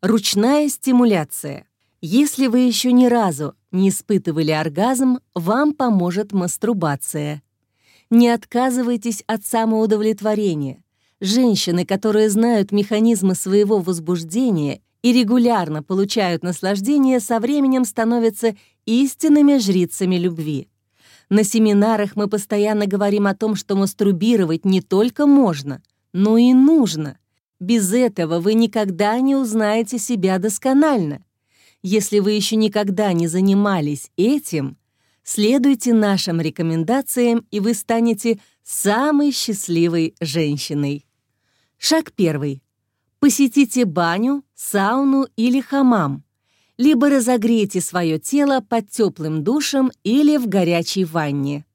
Ручная стимуляция. Если вы еще ни разу не испытывали оргазм, вам поможет мастурбация. Не отказывайтесь от самоудовлетворения. Женщины, которые знают механизмы своего возбуждения и регулярно получают наслаждение, со временем становятся истинными жрицами любви. На семинарах мы постоянно говорим о том, что мастурбировать не только можно, но и нужно. Без этого вы никогда не узнаете себя досконально. Если вы еще никогда не занимались этим, следуйте нашим рекомендациям, и вы станете самой счастливой женщиной. Шаг первый. Посетите баню, сауну или хамам либо разогрейте свое тело под теплым душем или в горячей ванне.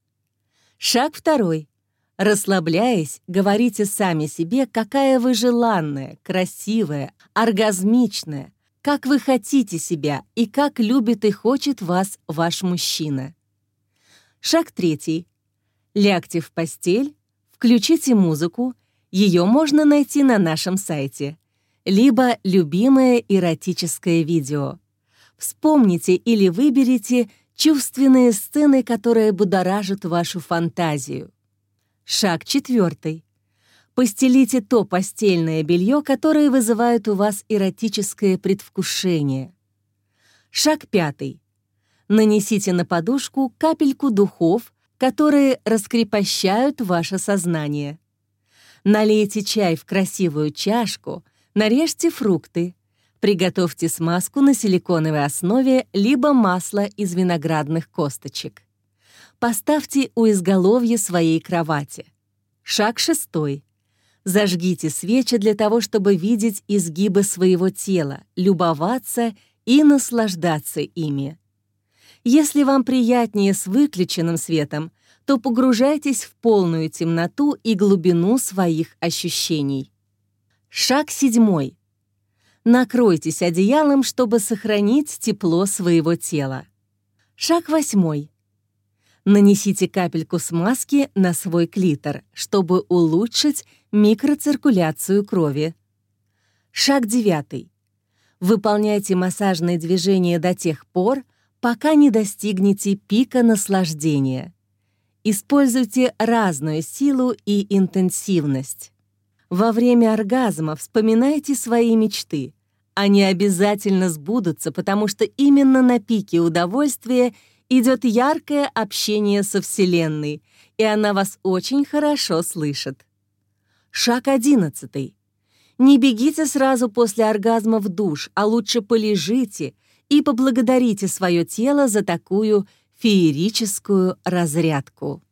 Шаг второй. Расслабляясь, говорите сами себе, какая вы желанная, красивая, оргазмичная, как вы хотите себя и как любит и хочет вас ваш мужчина. Шаг третий. Лягте в постель, включите музыку, ее можно найти на нашем сайте, либо любимое эротическое видео. Вспомните или выберите чувственные сцены, которые будоражат вашу фантазию. Шаг четвертый. Постелите то постельное белье, которое вызывает у вас эротическое предвкушение. Шаг пятый. Нанесите на подушку капельку духов, которые раскрепощают ваше сознание. Налейте чай в красивую чашку, нарежьте фрукты, Приготовьте смазку на силиконовой основе либо масло из виноградных косточек. Поставьте у изголовья своей кровати. Шаг шестой. Зажгите свечи для того, чтобы видеть изгибы своего тела, любоваться и наслаждаться ими. Если вам приятнее с выключенным светом, то погружайтесь в полную темноту и глубину своих ощущений. Шаг седьмой. Накройтесь одеялом, чтобы сохранить тепло своего тела. Шаг восьмой. Нанесите капельку смазки на свой клитор, чтобы улучшить микроциркуляцию крови. Шаг девятый. Выполняйте массажные движения до тех пор, пока не достигнете пика наслаждения. Используйте разную силу и интенсивность. Во время оргазма вспоминайте свои мечты. Они обязательно сбудутся, потому что именно на пике удовольствия идет яркое общение со Вселенной, и она вас очень хорошо слышит. Шаг одиннадцатый. Не бегите сразу после оргазма в душ, а лучше полежите и поблагодарите свое тело за такую феерическую разрядку.